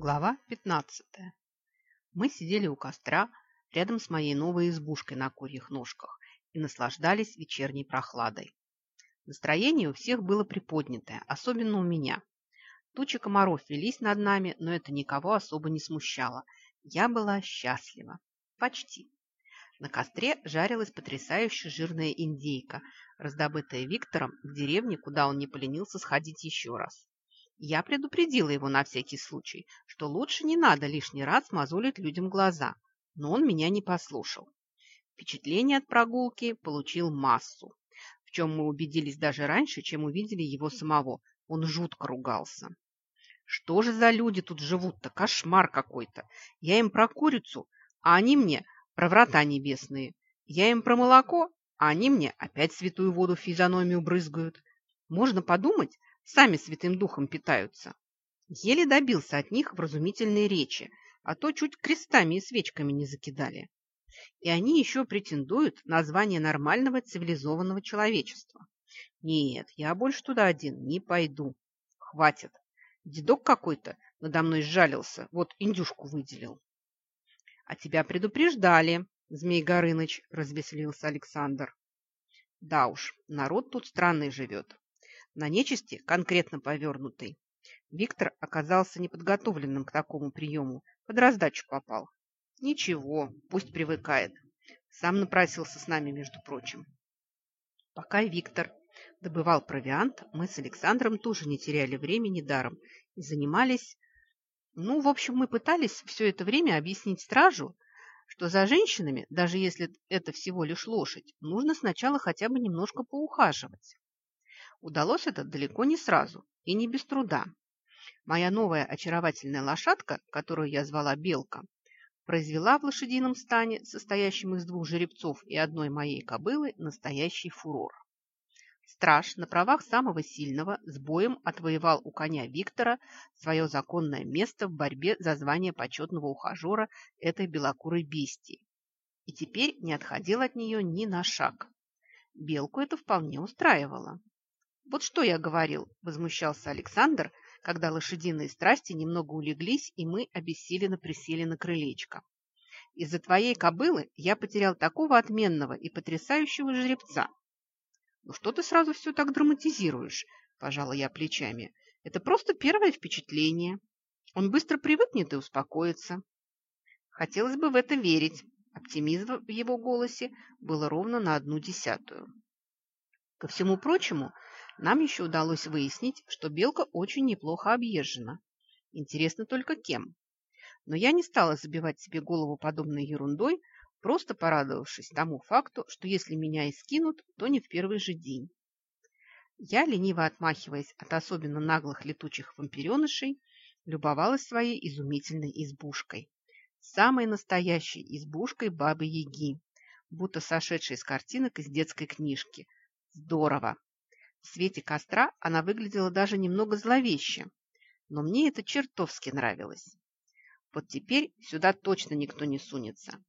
Глава 15. Мы сидели у костра рядом с моей новой избушкой на курьих ножках и наслаждались вечерней прохладой. Настроение у всех было приподнятое, особенно у меня. Тучи комаров велись над нами, но это никого особо не смущало. Я была счастлива. Почти. На костре жарилась потрясающе жирная индейка, раздобытая Виктором в деревне, куда он не поленился сходить еще раз. Я предупредила его на всякий случай, что лучше не надо лишний раз мозолить людям глаза, но он меня не послушал. Впечатление от прогулки получил массу, в чем мы убедились даже раньше, чем увидели его самого. Он жутко ругался. Что же за люди тут живут-то? Кошмар какой-то. Я им про курицу, а они мне про врата небесные. Я им про молоко, а они мне опять святую воду в физиономию брызгают. Можно подумать, сами святым духом питаются. Еле добился от них вразумительной речи, а то чуть крестами и свечками не закидали. И они еще претендуют на звание нормального цивилизованного человечества. Нет, я больше туда один не пойду. Хватит. Дедок какой-то надо мной сжалился, вот индюшку выделил. — А тебя предупреждали, Змей Горыныч, — развеселился Александр. Да уж, народ тут странный живет на нечисти конкретно повернутый. Виктор оказался неподготовленным к такому приему, под раздачу попал. Ничего, пусть привыкает. Сам напросился с нами, между прочим. Пока Виктор добывал провиант, мы с Александром тоже не теряли времени даром и занимались... Ну, в общем, мы пытались все это время объяснить стражу, что за женщинами, даже если это всего лишь лошадь, нужно сначала хотя бы немножко поухаживать. Удалось это далеко не сразу и не без труда. Моя новая очаровательная лошадка, которую я звала Белка, произвела в лошадином стане, состоящем из двух жеребцов и одной моей кобылы, настоящий фурор. Страж на правах самого сильного с боем отвоевал у коня Виктора свое законное место в борьбе за звание почетного ухажера этой белокурой бестии. И теперь не отходил от нее ни на шаг. Белку это вполне устраивало. «Вот что я говорил», – возмущался Александр, когда лошадиные страсти немного улеглись, и мы обессиленно присели на крылечко. «Из-за твоей кобылы я потерял такого отменного и потрясающего жеребца». «Ну что ты сразу все так драматизируешь?» – пожала я плечами. «Это просто первое впечатление. Он быстро привыкнет и успокоится». Хотелось бы в это верить. Оптимизм в его голосе было ровно на одну десятую. Ко всему прочему, нам еще удалось выяснить, что белка очень неплохо объезжена. Интересно только кем. Но я не стала забивать себе голову подобной ерундой, просто порадовавшись тому факту, что если меня и скинут, то не в первый же день. Я, лениво отмахиваясь от особенно наглых летучих вампиренышей, любовалась своей изумительной избушкой. Самой настоящей избушкой Бабы-Яги, будто сошедшей из картинок из детской книжки. Здорово! В свете костра она выглядела даже немного зловеще, но мне это чертовски нравилось. Вот теперь сюда точно никто не сунется.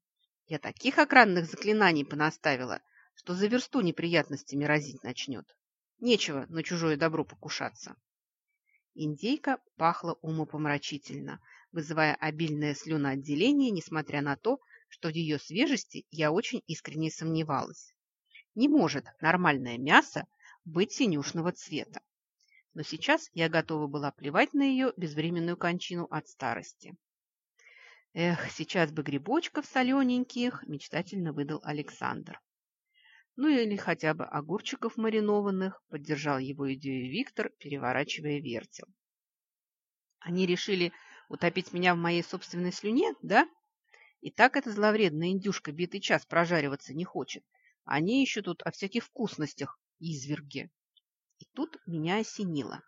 Я таких охранных заклинаний понаставила, что за версту неприятностями разить начнет. Нечего на чужое добро покушаться. Индейка пахла умопомрачительно, вызывая обильное слюноотделение, несмотря на то, что в ее свежести я очень искренне сомневалась. Не может нормальное мясо быть синюшного цвета. Но сейчас я готова была плевать на ее безвременную кончину от старости. Эх, сейчас бы грибочков солененьких, мечтательно выдал Александр. Ну или хотя бы огурчиков маринованных, поддержал его идею Виктор, переворачивая вертел. Они решили утопить меня в моей собственной слюне, да? И так эта зловредная индюшка битый час прожариваться не хочет. Они еще тут о всяких вкусностях изверги. И тут меня осенило.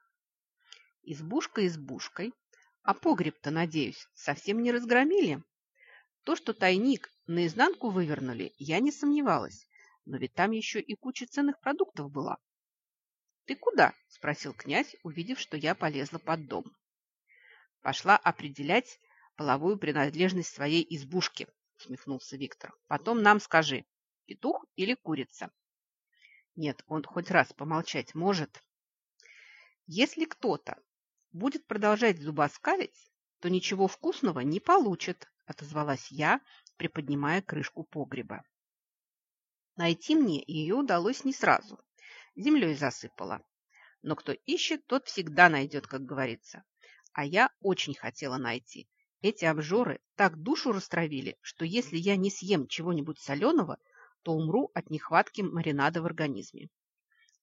Избушка избушкой, а погреб-то, надеюсь, совсем не разгромили. То, что тайник наизнанку вывернули, я не сомневалась, но ведь там еще и куча ценных продуктов была. «Ты куда?» – спросил князь, увидев, что я полезла под дом. Пошла определять половую принадлежность своей избушки, усмехнулся Виктор. Потом нам скажи, петух или курица. Нет, он хоть раз помолчать может. Если кто-то будет продолжать зубоскалить, то ничего вкусного не получит, отозвалась я, приподнимая крышку погреба. Найти мне ее удалось не сразу. Землей засыпала. Но кто ищет, тот всегда найдет, как говорится. А я очень хотела найти. Эти обжоры так душу растравили, что если я не съем чего-нибудь соленого, то умру от нехватки маринада в организме.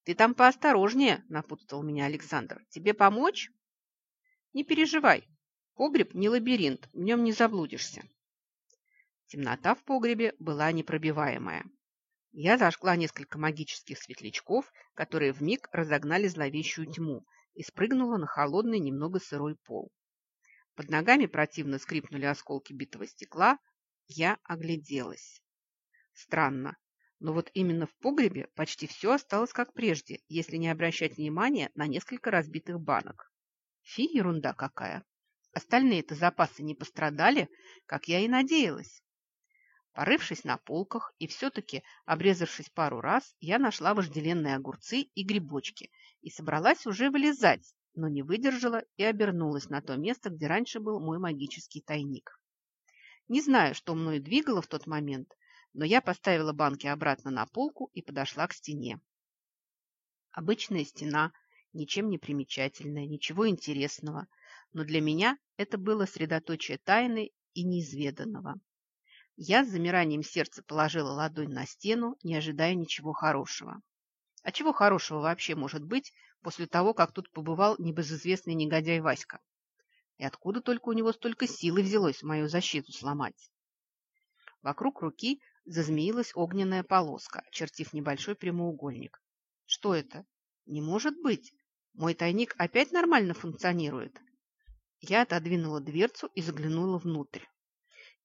«Ты там поосторожнее», – напутствовал меня Александр. «Тебе помочь?» «Не переживай. Погреб не лабиринт, в нем не заблудишься». Темнота в погребе была непробиваемая. Я зажгла несколько магических светлячков, которые вмиг разогнали зловещую тьму, и спрыгнула на холодный, немного сырой пол. Под ногами противно скрипнули осколки битого стекла. Я огляделась. Странно, но вот именно в погребе почти все осталось как прежде, если не обращать внимания на несколько разбитых банок. Фи, ерунда какая. Остальные-то запасы не пострадали, как я и надеялась. Порывшись на полках и все-таки обрезавшись пару раз, я нашла вожделенные огурцы и грибочки и собралась уже вылезать, но не выдержала и обернулась на то место, где раньше был мой магический тайник. Не знаю, что мною двигало в тот момент, но я поставила банки обратно на полку и подошла к стене. Обычная стена, ничем не примечательная, ничего интересного, но для меня это было средоточие тайны и неизведанного. Я с замиранием сердца положила ладонь на стену, не ожидая ничего хорошего. А чего хорошего вообще может быть после того, как тут побывал небезызвестный негодяй Васька? И откуда только у него столько силы взялось мою защиту сломать? Вокруг руки зазмеилась огненная полоска, очертив небольшой прямоугольник. Что это? Не может быть! Мой тайник опять нормально функционирует. Я отодвинула дверцу и заглянула внутрь.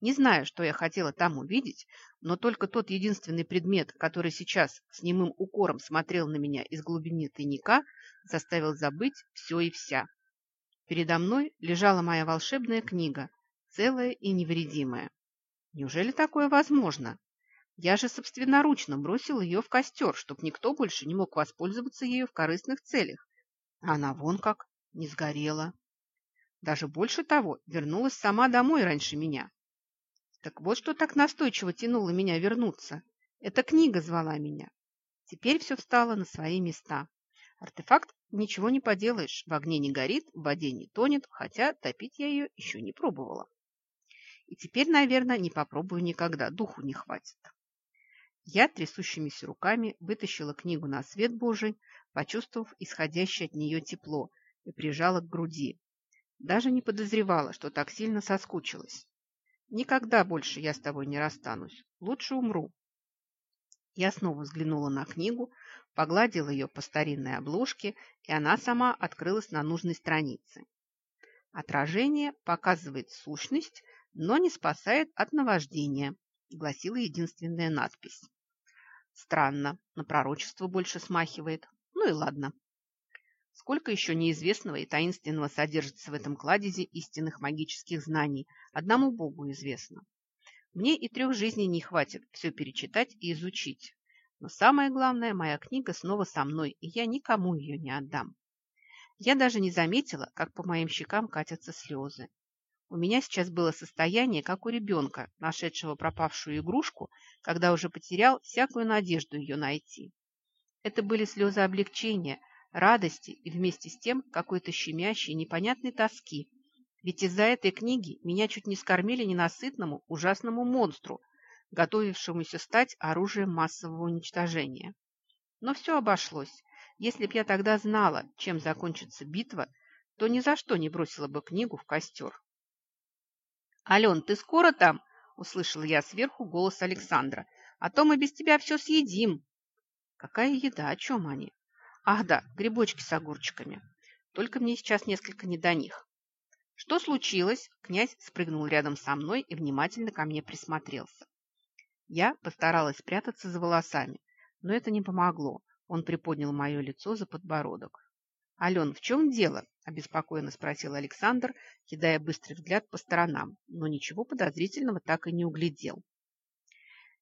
Не знаю, что я хотела там увидеть, но только тот единственный предмет, который сейчас с немым укором смотрел на меня из глубины тайника, заставил забыть все и вся. Передо мной лежала моя волшебная книга, целая и невредимая. Неужели такое возможно? Я же собственноручно бросил ее в костер, чтобы никто больше не мог воспользоваться ею в корыстных целях. Она вон как, не сгорела. Даже больше того, вернулась сама домой раньше меня. Так вот что так настойчиво тянуло меня вернуться. Эта книга звала меня. Теперь все встало на свои места. Артефакт ничего не поделаешь. В огне не горит, в воде не тонет, хотя топить я ее еще не пробовала. И теперь, наверное, не попробую никогда, духу не хватит. Я трясущимися руками вытащила книгу на свет Божий, почувствовав исходящее от нее тепло, и прижала к груди. Даже не подозревала, что так сильно соскучилась. Никогда больше я с тобой не расстанусь. Лучше умру. Я снова взглянула на книгу, погладила ее по старинной обложке, и она сама открылась на нужной странице. Отражение показывает сущность, но не спасает от наваждения, гласила единственная надпись. Странно, на пророчество больше смахивает. Ну и ладно. Сколько еще неизвестного и таинственного содержится в этом кладезе истинных магических знаний, одному Богу известно. Мне и трех жизней не хватит все перечитать и изучить. Но самое главное, моя книга снова со мной, и я никому ее не отдам. Я даже не заметила, как по моим щекам катятся слезы. У меня сейчас было состояние, как у ребенка, нашедшего пропавшую игрушку, когда уже потерял всякую надежду ее найти. Это были слезы облегчения – радости и вместе с тем какой-то щемящей непонятной тоски. Ведь из-за этой книги меня чуть не скормили ненасытному ужасному монстру, готовившемуся стать оружием массового уничтожения. Но все обошлось. Если б я тогда знала, чем закончится битва, то ни за что не бросила бы книгу в костер. «Ален, ты скоро там?» – услышала я сверху голос Александра. «А то мы без тебя все съедим». «Какая еда? О чем они?» Ах да, грибочки с огурчиками. Только мне сейчас несколько не до них. Что случилось? Князь спрыгнул рядом со мной и внимательно ко мне присмотрелся. Я постаралась спрятаться за волосами, но это не помогло. Он приподнял мое лицо за подбородок. «Ален, в чем дело?» – обеспокоенно спросил Александр, кидая быстрый взгляд по сторонам, но ничего подозрительного так и не углядел.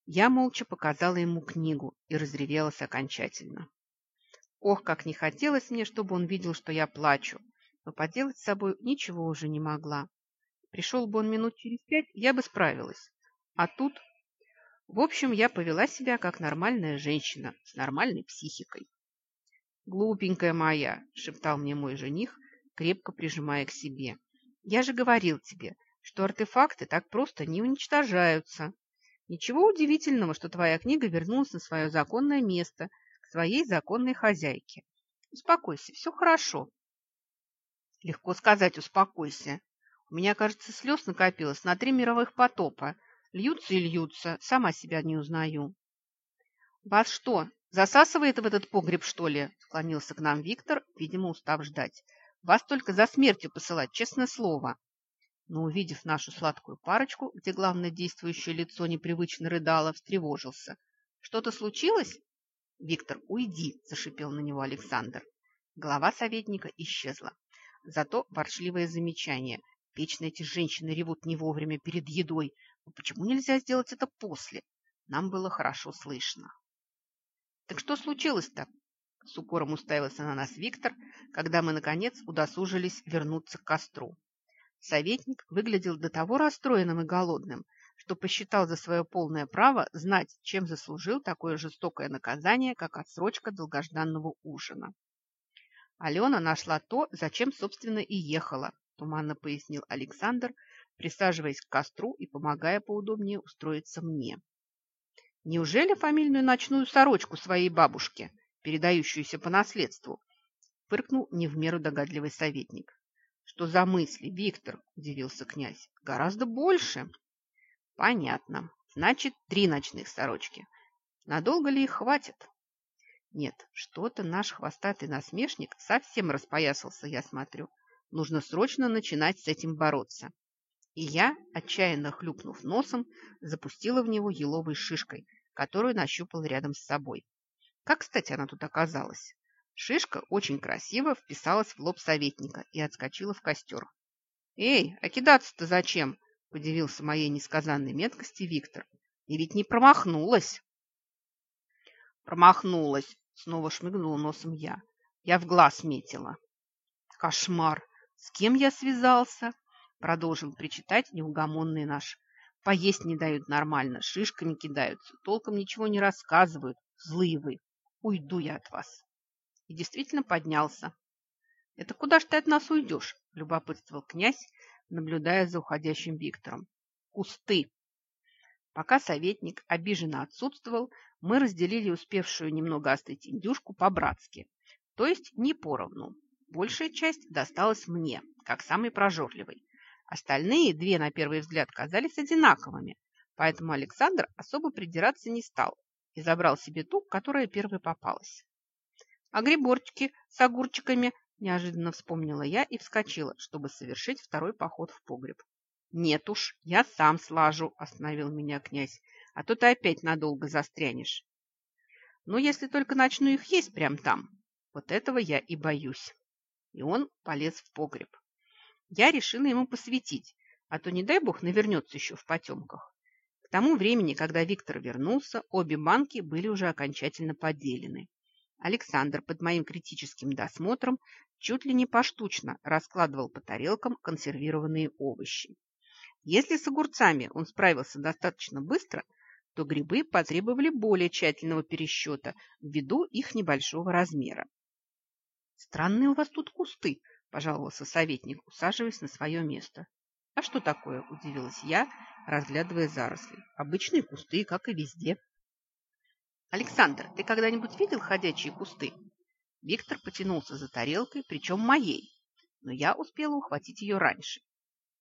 Я молча показала ему книгу и разревелась окончательно. Ох, как не хотелось мне, чтобы он видел, что я плачу, но поделать с собой ничего уже не могла. Пришел бы он минут через пять, я бы справилась. А тут... В общем, я повела себя как нормальная женщина с нормальной психикой. «Глупенькая моя», — шептал мне мой жених, крепко прижимая к себе. «Я же говорил тебе, что артефакты так просто не уничтожаются. Ничего удивительного, что твоя книга вернулась на свое законное место, к своей законной хозяйке. Успокойся, все хорошо. Легко сказать «успокойся». У меня, кажется, слез накопилось на три мировых потопа. Льются и льются, сама себя не узнаю. «Вас что, засасывает в этот погреб, что ли?» Склонился к нам Виктор, видимо, устав ждать. «Вас только за смертью посылать, честное слово». Но, увидев нашу сладкую парочку, где главное действующее лицо непривычно рыдало, встревожился. «Что-то случилось?» «Виктор, уйди!» – зашипел на него Александр. Голова советника исчезла. Зато ворчливое замечание. Вечно эти женщины ревут не вовремя перед едой. Но почему нельзя сделать это после? Нам было хорошо слышно. «Так что случилось-то?» С укором уставился на нас Виктор, когда мы, наконец, удосужились вернуться к костру. Советник выглядел до того расстроенным и голодным, что посчитал за свое полное право знать, чем заслужил такое жестокое наказание, как отсрочка долгожданного ужина. Алена нашла то, зачем, собственно, и ехала, туманно пояснил Александр, присаживаясь к костру и помогая поудобнее устроиться мне. Неужели фамильную ночную сорочку своей бабушке, передающуюся по наследству, фыркнул не в меру догадливый советник. Что за мысли, Виктор? Удивился князь. Гораздо больше. Понятно. Значит, три ночных сорочки. Надолго ли их хватит? Нет, что-то наш хвостатый насмешник совсем распоясался, я смотрю. Нужно срочно начинать с этим бороться. И я, отчаянно хлюпнув носом, запустила в него еловой шишкой, которую нащупал рядом с собой. Как, кстати, она тут оказалась? Шишка очень красиво вписалась в лоб советника и отскочила в костер. «Эй, а кидаться-то зачем?» – подивился моей несказанной меткости Виктор. «И ведь не промахнулась!» «Промахнулась!» – снова шмыгнула носом я. «Я в глаз метила!» «Кошмар! С кем я связался?» – продолжил причитать неугомонный наш. «Поесть не дают нормально, шишками кидаются, толком ничего не рассказывают. Злые вы! Уйду я от вас!» и действительно поднялся. «Это куда ж ты от нас уйдешь?» – любопытствовал князь, наблюдая за уходящим Виктором. «Кусты!» Пока советник обиженно отсутствовал, мы разделили успевшую немного остыть индюшку по-братски, то есть не поровну. Большая часть досталась мне, как самый прожорливый. Остальные две, на первый взгляд, казались одинаковыми, поэтому Александр особо придираться не стал и забрал себе ту, которая первой попалась. А гриборчики с огурчиками неожиданно вспомнила я и вскочила, чтобы совершить второй поход в погреб. «Нет уж, я сам слажу», – остановил меня князь, – «а то ты опять надолго застрянешь». «Ну, если только начну их есть прямо там. Вот этого я и боюсь». И он полез в погреб. Я решила ему посветить, а то, не дай бог, навернется еще в потемках. Тому времени, когда Виктор вернулся, обе банки были уже окончательно поделены. Александр под моим критическим досмотром чуть ли не поштучно раскладывал по тарелкам консервированные овощи. Если с огурцами он справился достаточно быстро, то грибы потребовали более тщательного пересчета ввиду их небольшого размера. «Странные у вас тут кусты», – пожаловался советник, усаживаясь на свое место. «А что такое?» – удивилась я, разглядывая заросли. «Обычные кусты, как и везде». «Александр, ты когда-нибудь видел ходячие кусты?» Виктор потянулся за тарелкой, причем моей, но я успела ухватить ее раньше.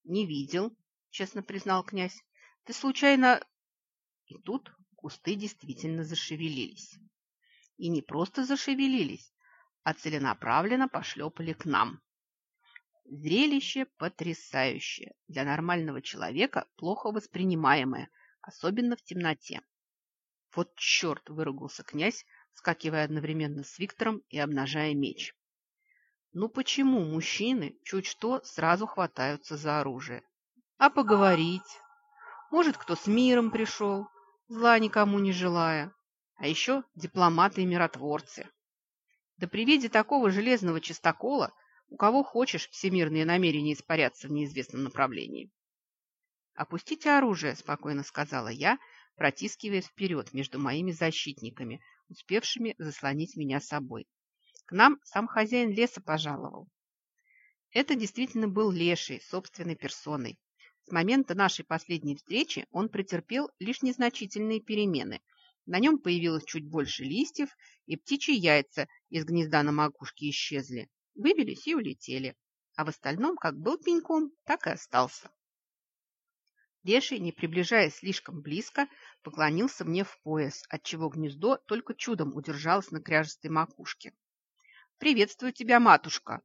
«Не видел», — честно признал князь. «Ты случайно...» И тут кусты действительно зашевелились. И не просто зашевелились, а целенаправленно пошлепали к нам. Зрелище потрясающее, для нормального человека плохо воспринимаемое, особенно в темноте. «Вот черт!» – выругался князь, скакивая одновременно с Виктором и обнажая меч. «Ну почему мужчины чуть что сразу хватаются за оружие? А поговорить? Может, кто с миром пришел, зла никому не желая, а еще дипломаты и миротворцы. Да при виде такого железного чистокола у кого хочешь всемирные намерения испаряться в неизвестном направлении. «Опустите оружие», – спокойно сказала я, протискиваясь вперед между моими защитниками, успевшими заслонить меня собой. К нам сам хозяин леса пожаловал. Это действительно был леший собственной персоной. С момента нашей последней встречи он претерпел лишь незначительные перемены. На нем появилось чуть больше листьев, и птичьи яйца из гнезда на макушке исчезли. Выбились и улетели. А в остальном, как был пеньком, так и остался. Леший, не приближаясь слишком близко, поклонился мне в пояс, отчего гнездо только чудом удержалось на кряжестой макушке. «Приветствую тебя, матушка!»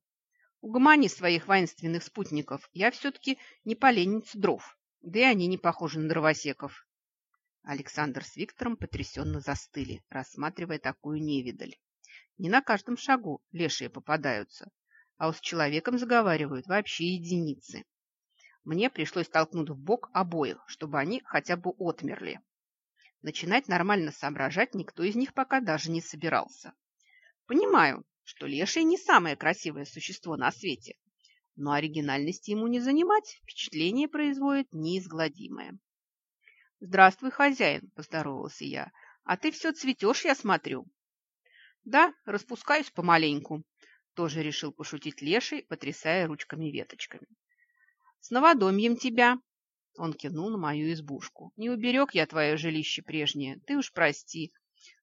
Угомони своих воинственных спутников. Я все-таки не поленница дров, да и они не похожи на дровосеков. Александр с Виктором потрясенно застыли, рассматривая такую невидаль. Не на каждом шагу лешие попадаются, а с человеком заговаривают вообще единицы. Мне пришлось толкнуть в бок обоих, чтобы они хотя бы отмерли. Начинать нормально соображать никто из них пока даже не собирался. Понимаю, что леший не самое красивое существо на свете, но оригинальности ему не занимать, впечатление производит неизгладимое. «Здравствуй, хозяин», – поздоровался я. «А ты все цветешь, я смотрю». «Да, распускаюсь помаленьку», – тоже решил пошутить леший, потрясая ручками-веточками. «С новодомьем тебя!» Он кивнул на мою избушку. «Не уберег я твое жилище прежнее, ты уж прости,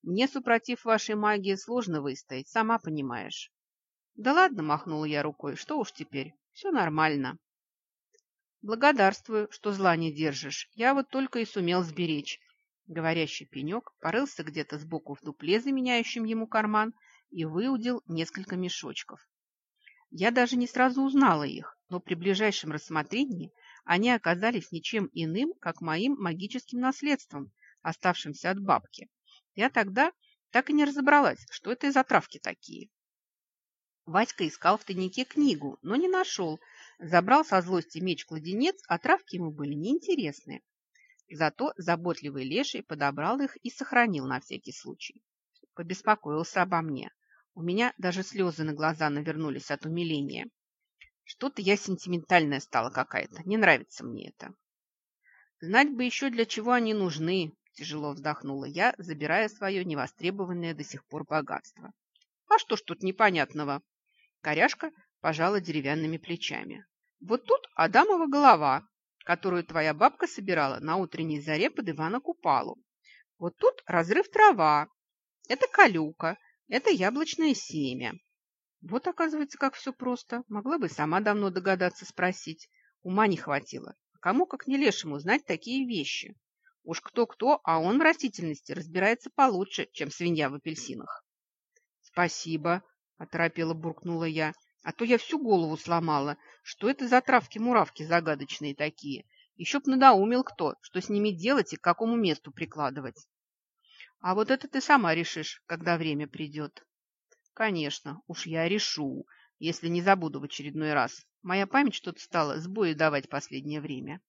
мне, супротив вашей магии, сложно выстоять, сама понимаешь. Да ладно, махнула я рукой, что уж теперь, все нормально. Благодарствую, что зла не держишь. Я вот только и сумел сберечь. Говорящий пенек порылся где-то сбоку в дупле, заменяющем ему карман, и выудил несколько мешочков. Я даже не сразу узнала их, но при ближайшем рассмотрении они оказались ничем иным, как моим магическим наследством, оставшимся от бабки. Я тогда так и не разобралась, что это за травки такие. Васька искал в тайнике книгу, но не нашел. Забрал со злости меч-кладенец, а травки ему были неинтересны. Зато заботливый леший подобрал их и сохранил на всякий случай. Побеспокоился обо мне. У меня даже слезы на глаза навернулись от умиления. Что-то я сентиментальная стала какая-то. Не нравится мне это. Знать бы еще, для чего они нужны, Тяжело вздохнула я, забирая свое невостребованное до сих пор богатство. А что ж тут непонятного? Коряшка пожала деревянными плечами. Вот тут Адамова голова, которую твоя бабка собирала на утренней заре под Ивана Купалу. Вот тут разрыв трава. Это колюка, это яблочное семя. Вот, оказывается, как все просто. Могла бы сама давно догадаться спросить. Ума не хватило. Кому, как не лешему, знать такие вещи? Уж кто-кто, а он в растительности разбирается получше, чем свинья в апельсинах. «Спасибо», – оторопело буркнула я, «а то я всю голову сломала. Что это за травки-муравки загадочные такие? Еще б надоумил кто, что с ними делать и к какому месту прикладывать». «А вот это ты сама решишь, когда время придет». «Конечно, уж я решу, если не забуду в очередной раз. Моя память что-то стала сбои давать последнее время».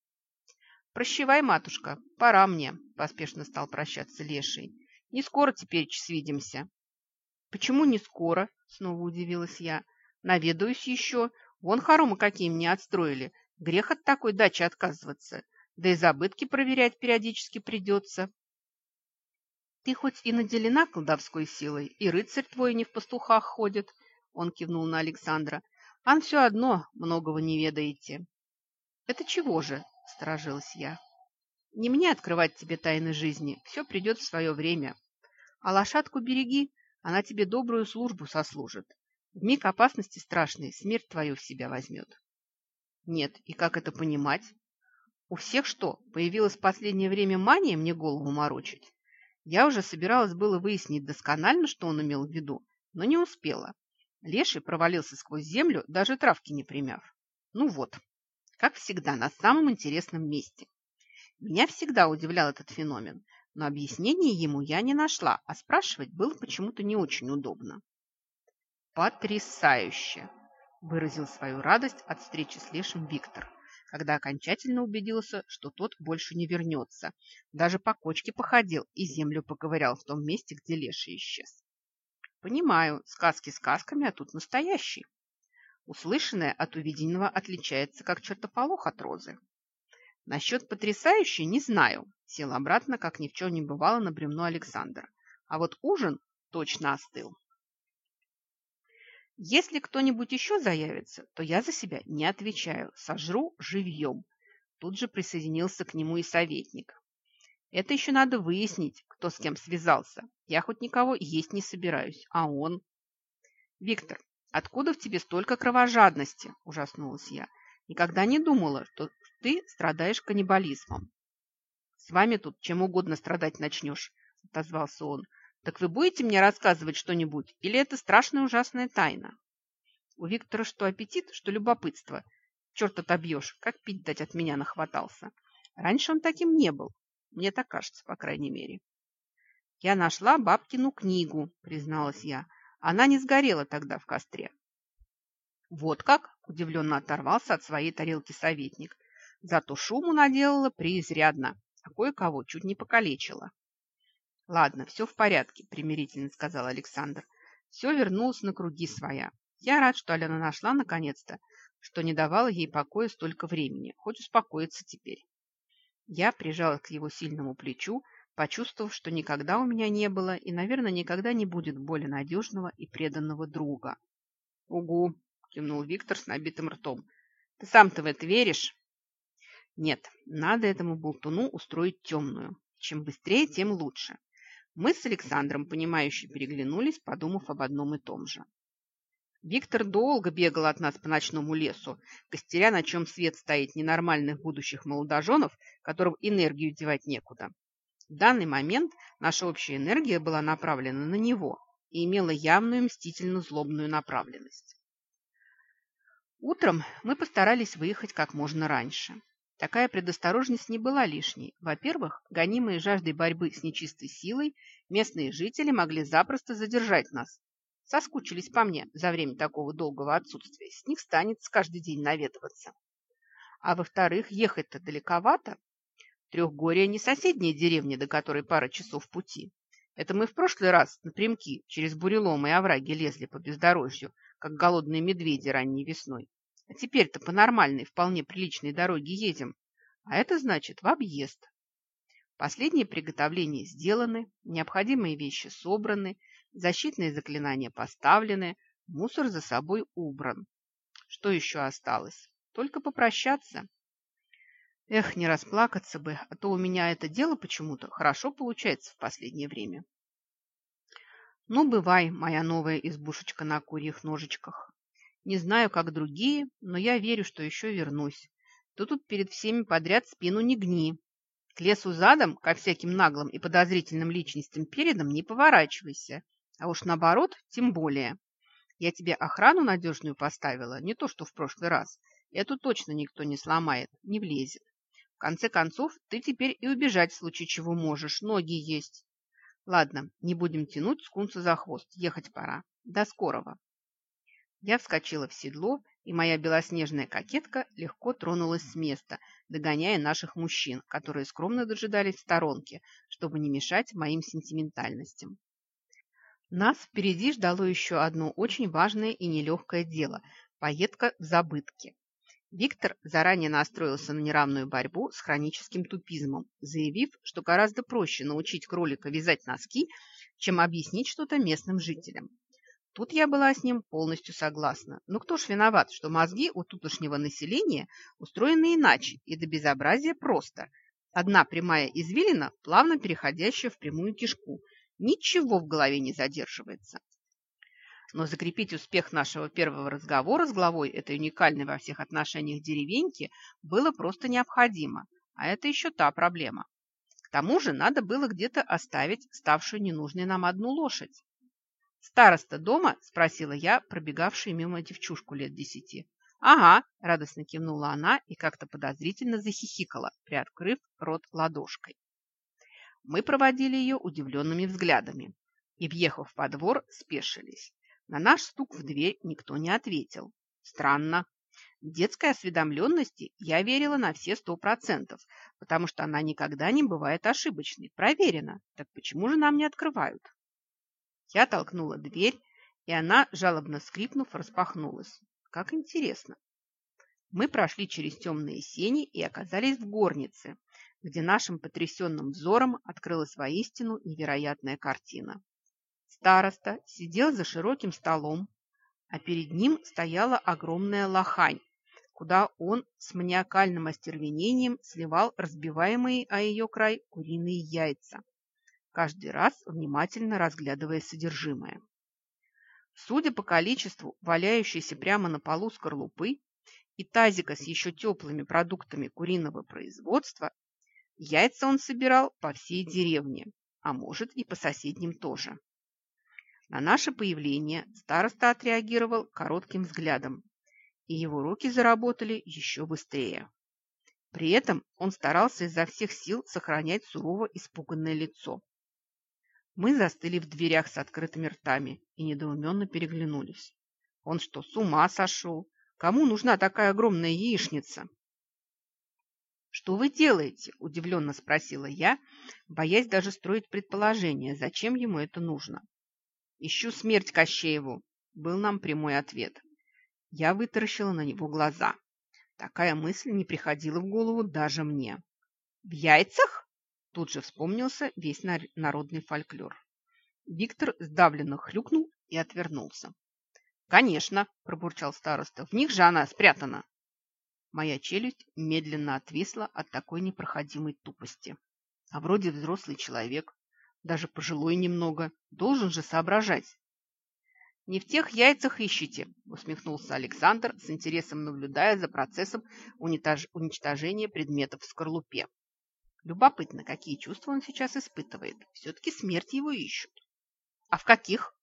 «Прощевай, матушка, пора мне», – поспешно стал прощаться Леший. «Не скоро теперь свидимся». «Почему не скоро?» – снова удивилась я. «Наведаюсь еще. Вон хоромы какие мне отстроили. Грех от такой дачи отказываться. Да и забытки проверять периодически придется». «Ты хоть и наделена колдовской силой, и рыцарь твой не в пастухах ходит», – он кивнул на Александра. «Ан все одно многого не ведаете». «Это чего же?» – сторожилась я. «Не мне открывать тебе тайны жизни, все придет в свое время. А лошадку береги, она тебе добрую службу сослужит. В миг опасности страшной смерть твою в себя возьмет». «Нет, и как это понимать? У всех что, появилась в последнее время мания мне голову морочить? Я уже собиралась было выяснить досконально, что он имел в виду, но не успела. Леший провалился сквозь землю, даже травки не примяв. Ну вот, как всегда, на самом интересном месте. Меня всегда удивлял этот феномен, но объяснения ему я не нашла, а спрашивать было почему-то не очень удобно. «Потрясающе!» – выразил свою радость от встречи с Лешим Виктор, когда окончательно убедился, что тот больше не вернется. Даже по кочке походил и землю поковырял в том месте, где Леша исчез. «Понимаю, сказки сказками, а тут настоящий. Услышанное от увиденного отличается, как чертополох от розы. Насчет потрясающе не знаю. Сел обратно, как ни в чем не бывало, на бревно Александра. А вот ужин точно остыл. Если кто-нибудь еще заявится, то я за себя не отвечаю. Сожру живьем. Тут же присоединился к нему и советник. Это еще надо выяснить, кто с кем связался. Я хоть никого есть не собираюсь, а он... Виктор, откуда в тебе столько кровожадности? Ужаснулась я. Никогда не думала, что ты страдаешь каннибализмом. С вами тут чем угодно страдать начнешь, отозвался он. Так вы будете мне рассказывать что-нибудь, или это страшная ужасная тайна? У Виктора что аппетит, что любопытство. Черт отобьешь, как пить дать от меня нахватался. Раньше он таким не был. Мне так кажется, по крайней мере. Я нашла бабкину книгу, призналась я. Она не сгорела тогда в костре. Вот как? Удивленно оторвался от своей тарелки советник. Зато шуму наделала преизрядно, а кое-кого чуть не покалечила. «Ладно, все в порядке», – примирительно сказал Александр. «Все вернулось на круги своя. Я рад, что Алена нашла наконец-то, что не давала ей покоя столько времени. Хоть успокоиться теперь». Я прижалась к его сильному плечу, почувствовав, что никогда у меня не было и, наверное, никогда не будет более надежного и преданного друга. «Угу», – кивнул Виктор с набитым ртом. «Ты сам-то в это веришь?» «Нет, надо этому болтуну устроить темную. Чем быстрее, тем лучше. Мы с Александром, понимающе переглянулись, подумав об одном и том же. Виктор долго бегал от нас по ночному лесу, костеря, на чем свет стоит ненормальных будущих молодоженов, которым энергию девать некуда. В данный момент наша общая энергия была направлена на него и имела явную мстительно-злобную направленность. Утром мы постарались выехать как можно раньше. Такая предосторожность не была лишней. Во-первых, гонимые жаждой борьбы с нечистой силой, местные жители могли запросто задержать нас. Соскучились по мне за время такого долгого отсутствия. С них станет каждый день наведываться. А во-вторых, ехать-то далековато. Трехгория не соседняя деревня, до которой пара часов пути. Это мы в прошлый раз напрямки через буреломы и овраги лезли по бездорожью, как голодные медведи ранней весной. А теперь-то по нормальной, вполне приличной дороге едем. А это значит в объезд. Последние приготовления сделаны, необходимые вещи собраны, защитные заклинания поставлены, мусор за собой убран. Что еще осталось? Только попрощаться. Эх, не расплакаться бы, а то у меня это дело почему-то хорошо получается в последнее время. Ну, бывай, моя новая избушечка на курьих ножичках. Не знаю, как другие, но я верю, что еще вернусь. Ты тут перед всеми подряд спину не гни. К лесу задом, ко всяким наглым и подозрительным личностям передом, не поворачивайся. А уж наоборот, тем более. Я тебе охрану надежную поставила, не то что в прошлый раз. Эту точно никто не сломает, не влезет. В конце концов, ты теперь и убежать в случае чего можешь, ноги есть. Ладно, не будем тянуть скунса за хвост, ехать пора. До скорого. Я вскочила в седло, и моя белоснежная кокетка легко тронулась с места, догоняя наших мужчин, которые скромно дожидались в сторонке, чтобы не мешать моим сентиментальностям. Нас впереди ждало еще одно очень важное и нелегкое дело – поездка в забытки. Виктор заранее настроился на неравную борьбу с хроническим тупизмом, заявив, что гораздо проще научить кролика вязать носки, чем объяснить что-то местным жителям. Тут я была с ним полностью согласна. Но кто ж виноват, что мозги у тутошнего населения устроены иначе и до безобразия просто. Одна прямая извилина, плавно переходящая в прямую кишку. Ничего в голове не задерживается. Но закрепить успех нашего первого разговора с главой этой уникальной во всех отношениях деревеньки было просто необходимо. А это еще та проблема. К тому же надо было где-то оставить ставшую ненужной нам одну лошадь. «Староста дома?» – спросила я, пробегавшую мимо девчушку лет десяти. «Ага», – радостно кивнула она и как-то подозрительно захихикала, приоткрыв рот ладошкой. Мы проводили ее удивленными взглядами и, въехав во двор, спешились. На наш стук в дверь никто не ответил. Странно. Детской осведомленности я верила на все сто процентов, потому что она никогда не бывает ошибочной. Проверено. Так почему же нам не открывают? Я толкнула дверь, и она, жалобно скрипнув, распахнулась. Как интересно. Мы прошли через темные сени и оказались в горнице, где нашим потрясенным взором открылась воистину невероятная картина. Староста сидел за широким столом, а перед ним стояла огромная лохань, куда он с маниакальным остервенением сливал разбиваемые о ее край куриные яйца, каждый раз внимательно разглядывая содержимое. Судя по количеству валяющейся прямо на полу скорлупы и тазика с еще теплыми продуктами куриного производства, яйца он собирал по всей деревне, а может и по соседним тоже. На наше появление староста отреагировал коротким взглядом, и его руки заработали еще быстрее. При этом он старался изо всех сил сохранять сурово испуганное лицо. Мы застыли в дверях с открытыми ртами и недоуменно переглянулись. Он что, с ума сошел? Кому нужна такая огромная яичница? «Что вы делаете?» – удивленно спросила я, боясь даже строить предположение, зачем ему это нужно. «Ищу смерть Кощееву», – был нам прямой ответ. Я вытаращила на него глаза. Такая мысль не приходила в голову даже мне. «В яйцах?» – тут же вспомнился весь народный фольклор. Виктор сдавленно хрюкнул и отвернулся. «Конечно», – пробурчал староста, – «в них же она спрятана». Моя челюсть медленно отвисла от такой непроходимой тупости. А вроде взрослый человек, даже пожилой немного, должен же соображать. «Не в тех яйцах ищите», – усмехнулся Александр, с интересом наблюдая за процессом уничтожения предметов в скорлупе. Любопытно, какие чувства он сейчас испытывает. Все-таки смерть его ищут. «А в каких?»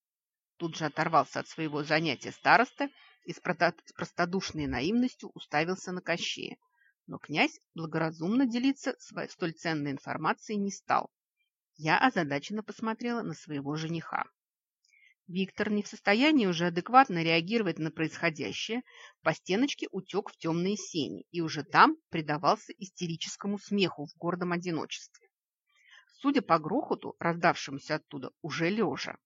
Тут же оторвался от своего занятия староста и с простодушной наивностью уставился на Кощея. Но князь благоразумно делиться столь ценной информацией не стал. Я озадаченно посмотрела на своего жениха. Виктор, не в состоянии уже адекватно реагировать на происходящее, по стеночке утек в темные сени и уже там предавался истерическому смеху в гордом одиночестве. Судя по грохоту, раздавшемуся оттуда, уже лежа.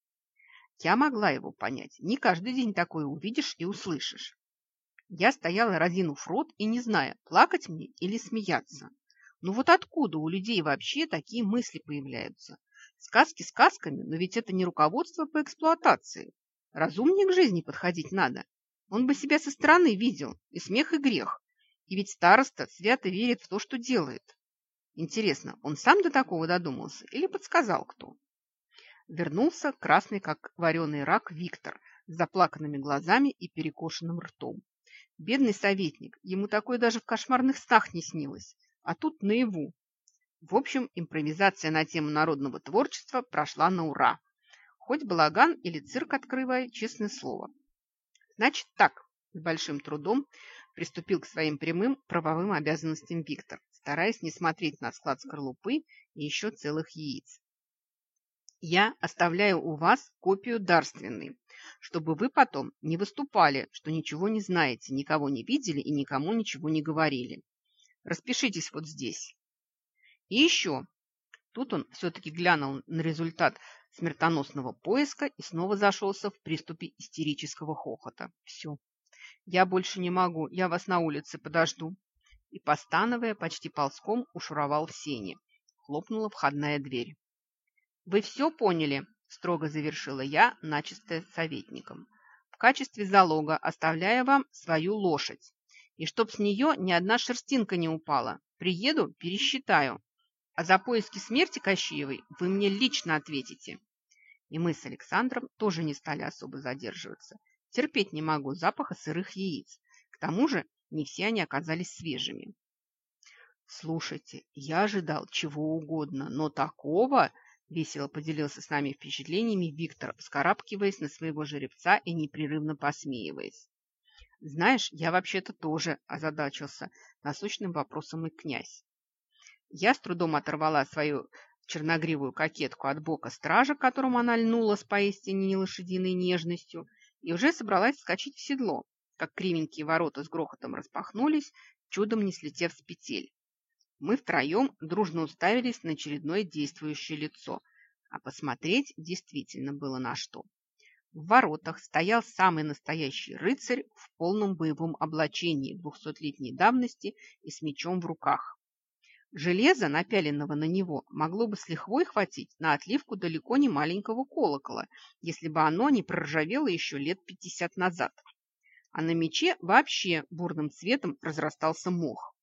Я могла его понять. Не каждый день такое увидишь и услышишь. Я стояла, разинув рот и не зная, плакать мне или смеяться. Ну вот откуда у людей вообще такие мысли появляются? Сказки сказками, но ведь это не руководство по эксплуатации. Разумнее к жизни подходить надо. Он бы себя со стороны видел, и смех, и грех. И ведь староста свято верит в то, что делает. Интересно, он сам до такого додумался или подсказал кто? Вернулся красный, как вареный рак, Виктор с заплаканными глазами и перекошенным ртом. Бедный советник, ему такое даже в кошмарных снах не снилось, а тут наяву. В общем, импровизация на тему народного творчества прошла на ура. Хоть балаган или цирк открывай, честное слово. Значит так, с большим трудом приступил к своим прямым правовым обязанностям Виктор, стараясь не смотреть на склад скорлупы и еще целых яиц. Я оставляю у вас копию дарственной, чтобы вы потом не выступали, что ничего не знаете, никого не видели и никому ничего не говорили. Распишитесь вот здесь. И еще. Тут он все-таки глянул на результат смертоносного поиска и снова зашелся в приступе истерического хохота. Все. Я больше не могу, я вас на улице подожду. И, постановая, почти ползком ушуровал в сене. Хлопнула входная дверь. «Вы все поняли?» – строго завершила я, начисто советником. «В качестве залога оставляю вам свою лошадь. И чтоб с нее ни одна шерстинка не упала. Приеду – пересчитаю. А за поиски смерти Кощеевой вы мне лично ответите». И мы с Александром тоже не стали особо задерживаться. Терпеть не могу запаха сырых яиц. К тому же не все они оказались свежими. Слушайте, я ожидал чего угодно, но такого Весело поделился с нами впечатлениями Виктор, вскарабкиваясь на своего жеребца и непрерывно посмеиваясь. Знаешь, я вообще-то тоже озадачился насущным вопросом и князь. Я с трудом оторвала свою черногривую кокетку от бока стража, которому она льнула с поистине нелошадиной нежностью, и уже собралась скачать в седло, как кривенькие ворота с грохотом распахнулись, чудом не слетев с петель. Мы втроем дружно уставились на очередное действующее лицо, а посмотреть действительно было на что. В воротах стоял самый настоящий рыцарь в полном боевом облачении двухсотлетней давности и с мечом в руках. Железо, напяленного на него, могло бы с лихвой хватить на отливку далеко не маленького колокола, если бы оно не проржавело еще лет пятьдесят назад. А на мече вообще бурным цветом разрастался мох.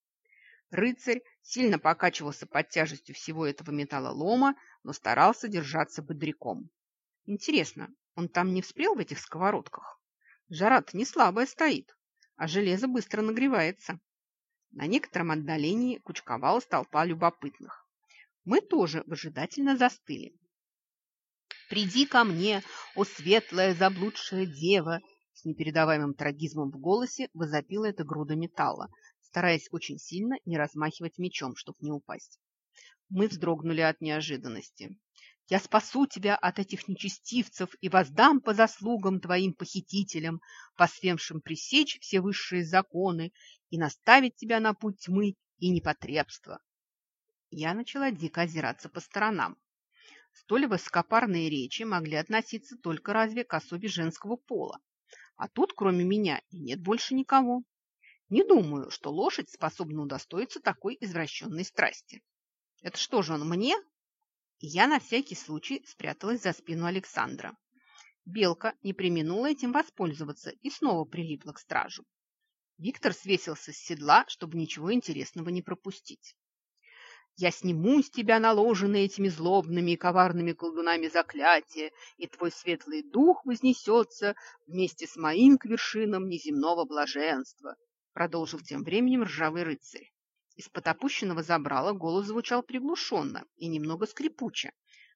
Рыцарь сильно покачивался под тяжестью всего этого металлолома, но старался держаться бодряком. Интересно, он там не вспрел в этих сковородках? Жара-то не слабая стоит, а железо быстро нагревается. На некотором отдалении кучковалась толпа любопытных. Мы тоже выжидательно застыли. «Приди ко мне, о светлая заблудшая дева!» С непередаваемым трагизмом в голосе возопила эта груда металла, стараясь очень сильно не размахивать мечом, чтобы не упасть. Мы вздрогнули от неожиданности. «Я спасу тебя от этих нечестивцев и воздам по заслугам твоим похитителям, посвемшим пресечь все высшие законы и наставить тебя на путь тьмы и непотребства». Я начала дико озираться по сторонам. Столь высокопарные речи могли относиться только разве к особе женского пола. А тут, кроме меня, и нет больше никого. Не думаю, что лошадь способна удостоиться такой извращенной страсти. Это что же он мне? Я на всякий случай спряталась за спину Александра. Белка не применула этим воспользоваться и снова прилипла к стражу. Виктор свесился с седла, чтобы ничего интересного не пропустить. «Я сниму с тебя наложенные этими злобными и коварными колдунами заклятия, и твой светлый дух вознесется вместе с моим к вершинам неземного блаженства продолжил тем временем ржавый рыцарь. Из-под опущенного забрала голос звучал приглушенно и немного скрипуче,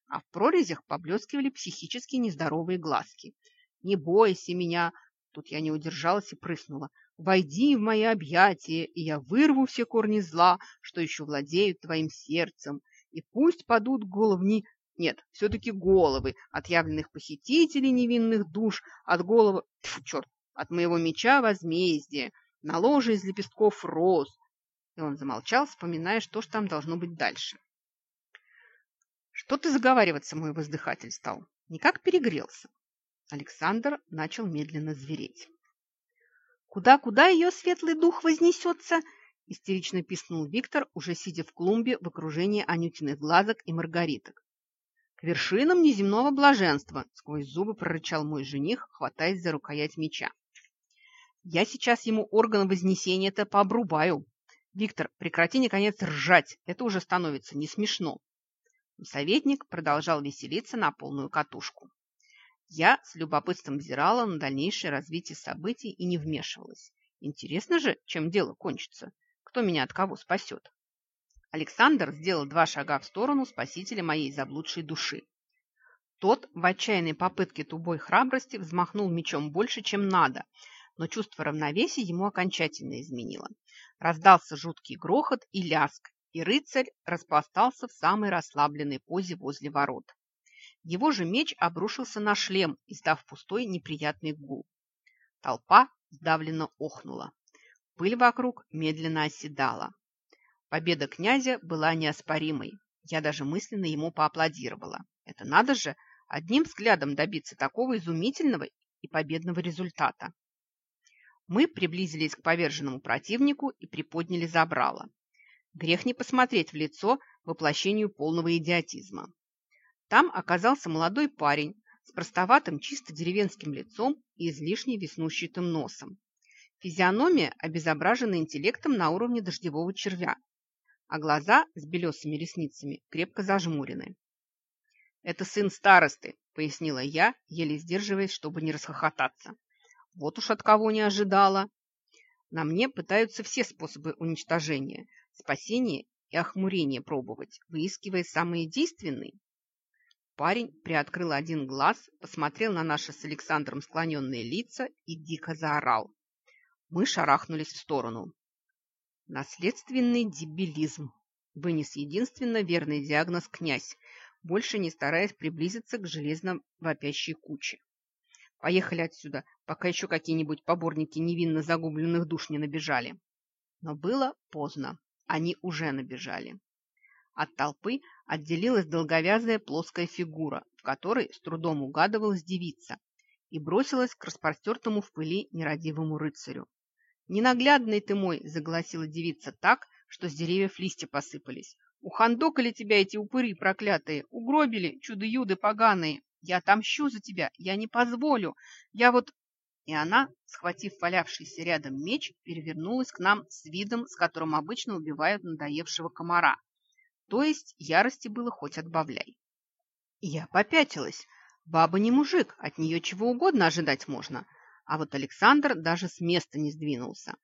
а в прорезях поблескивали психически нездоровые глазки. «Не бойся меня!» Тут я не удержалась и прыснула. «Войди в мои объятия, и я вырву все корни зла, что еще владеют твоим сердцем, и пусть падут головни нет, все-таки головы отъявленных похитителей невинных душ от головы... Тьфу, черт, от моего меча возмездия, на ложе из лепестков роз. И он замолчал, вспоминая, что ж там должно быть дальше. Что ты заговариваться, мой воздыхатель стал? Никак перегрелся. Александр начал медленно звереть. Куда-куда ее светлый дух вознесется? Истерично писнул Виктор, уже сидя в клумбе в окружении анютиных глазок и маргариток. К вершинам неземного блаженства, сквозь зубы прорычал мой жених, хватаясь за рукоять меча. Я сейчас ему орган вознесения-то пообрубаю. Виктор, прекрати, наконец, ржать. Это уже становится не смешно. советник продолжал веселиться на полную катушку. Я с любопытством взирала на дальнейшее развитие событий и не вмешивалась. Интересно же, чем дело кончится. Кто меня от кого спасет? Александр сделал два шага в сторону спасителя моей заблудшей души. Тот в отчаянной попытке тубой храбрости взмахнул мечом больше, чем надо – но чувство равновесия ему окончательно изменило. Раздался жуткий грохот и ляск, и рыцарь распластался в самой расслабленной позе возле ворот. Его же меч обрушился на шлем, издав пустой неприятный гул. Толпа сдавленно охнула. Пыль вокруг медленно оседала. Победа князя была неоспоримой. Я даже мысленно ему поаплодировала. Это надо же одним взглядом добиться такого изумительного и победного результата. Мы приблизились к поверженному противнику и приподняли забрало. Грех не посмотреть в лицо воплощению полного идиотизма. Там оказался молодой парень с простоватым чисто деревенским лицом и излишне веснущатым носом. Физиономия обезображена интеллектом на уровне дождевого червя, а глаза с белесыми ресницами крепко зажмурены. «Это сын старосты», — пояснила я, еле сдерживаясь, чтобы не расхохотаться. Вот уж от кого не ожидала. На мне пытаются все способы уничтожения, спасения и охмурения пробовать, выискивая самые действенные. Парень приоткрыл один глаз, посмотрел на наши с Александром склоненные лица и дико заорал. Мы шарахнулись в сторону. Наследственный дебилизм. Вынес единственно верный диагноз князь, больше не стараясь приблизиться к железно вопящей куче. Поехали отсюда, пока еще какие-нибудь поборники невинно загубленных душ не набежали. Но было поздно. Они уже набежали. От толпы отделилась долговязая плоская фигура, в которой с трудом угадывалась девица, и бросилась к распростертому в пыли нерадивому рыцарю. «Ненаглядный ты мой!» – загласила девица так, что с деревьев листья посыпались. «Ухандокали тебя эти упыри проклятые! Угробили, чудо-юды поганые! Я отомщу за тебя! Я не позволю! Я вот...» И она, схватив валявшийся рядом меч, перевернулась к нам с видом, с которым обычно убивают надоевшего комара. То есть ярости было хоть отбавляй. Я попятилась. Баба не мужик, от нее чего угодно ожидать можно. А вот Александр даже с места не сдвинулся.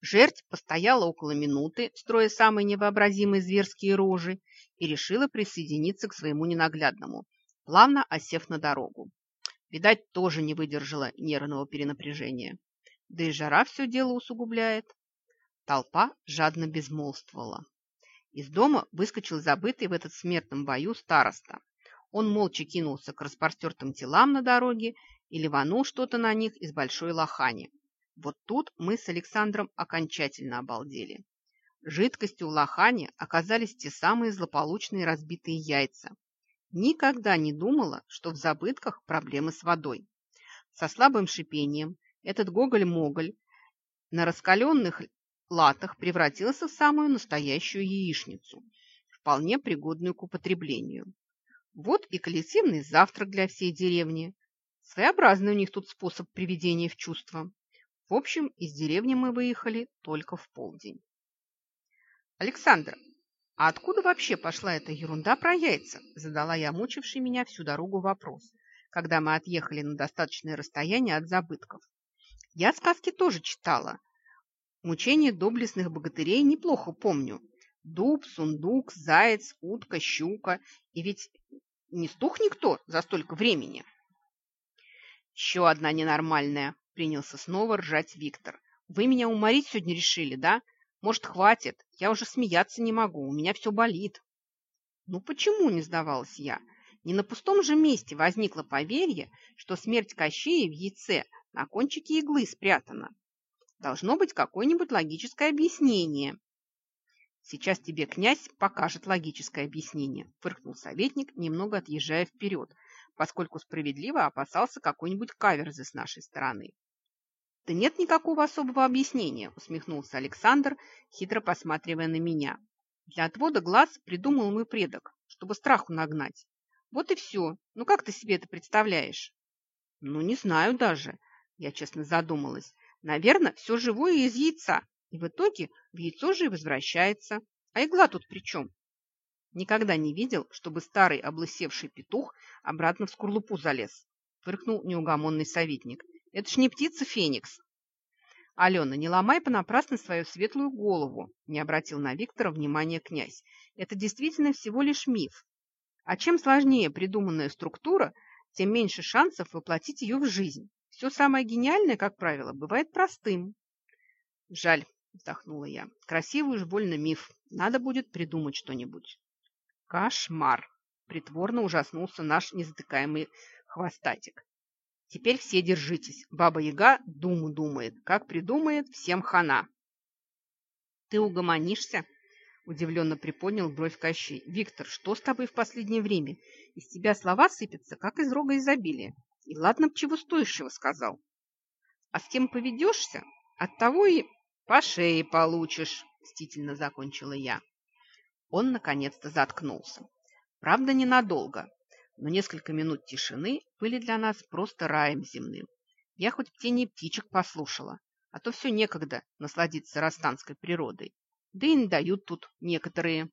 Жерть постояла около минуты, строя самые невообразимые зверские рожи, и решила присоединиться к своему ненаглядному, плавно осев на дорогу. Видать, тоже не выдержала нервного перенапряжения. Да и жара все дело усугубляет. Толпа жадно безмолвствовала. Из дома выскочил забытый в этот смертном бою староста. Он молча кинулся к распростертым телам на дороге и ливанул что-то на них из большой лохани. Вот тут мы с Александром окончательно обалдели. Жидкостью в лохане оказались те самые злополучные разбитые яйца. Никогда не думала, что в забытках проблемы с водой. Со слабым шипением этот гоголь-моголь на раскаленных латах превратился в самую настоящую яичницу, вполне пригодную к употреблению. Вот и коллективный завтрак для всей деревни. Своеобразный у них тут способ приведения в чувство. В общем, из деревни мы выехали только в полдень. «Александра, а откуда вообще пошла эта ерунда про яйца?» задала я мучивший меня всю дорогу вопрос, когда мы отъехали на достаточное расстояние от забытков. Я сказки тоже читала. Мучения доблестных богатырей неплохо помню. Дуб, сундук, заяц, утка, щука. И ведь не стух никто за столько времени. Еще одна ненормальная, принялся снова ржать Виктор. Вы меня уморить сегодня решили, да? Может, хватит? Я уже смеяться не могу, у меня все болит. Ну почему не сдавалась я? Не на пустом же месте возникло поверье, что смерть Кощея в яйце на кончике иглы спрятана. Должно быть какое-нибудь логическое объяснение. Сейчас тебе князь покажет логическое объяснение, фыркнул советник, немного отъезжая вперед, поскольку справедливо опасался какой-нибудь каверзы с нашей стороны. «Да нет никакого особого объяснения», – усмехнулся Александр, хитро посматривая на меня. «Для отвода глаз придумал мой предок, чтобы страху нагнать. Вот и все. Ну как ты себе это представляешь?» «Ну, не знаю даже», – я честно задумалась. «Наверное, все живое из яйца, и в итоге в яйцо же и возвращается. А игла тут при чем? Никогда не видел, чтобы старый облысевший петух обратно в скорлупу залез. Фыркнул неугомонный советник. Это ж не птица Феникс. Алена, не ломай понапрасну свою светлую голову, не обратил на Виктора внимания князь. Это действительно всего лишь миф. А чем сложнее придуманная структура, тем меньше шансов воплотить ее в жизнь. Все самое гениальное, как правило, бывает простым. Жаль, вздохнула я. Красивый уж больно миф. Надо будет придумать что-нибудь. Кошмар! Притворно ужаснулся наш незатыкаемый хвостатик. Теперь все держитесь. Баба-яга думу думает. Как придумает, всем хана. Ты угомонишься? Удивленно приподнял бровь Кощей. Виктор, что с тобой в последнее время? Из тебя слова сыпятся, как из рога изобилия. И ладно б чего стоящего сказал. А с кем поведешься, от того и «По шее получишь», – мстительно закончила я. Он наконец-то заткнулся. Правда, ненадолго, но несколько минут тишины были для нас просто раем земным. Я хоть птеней птичек послушала, а то все некогда насладиться растанской природой. Да и не дают тут некоторые.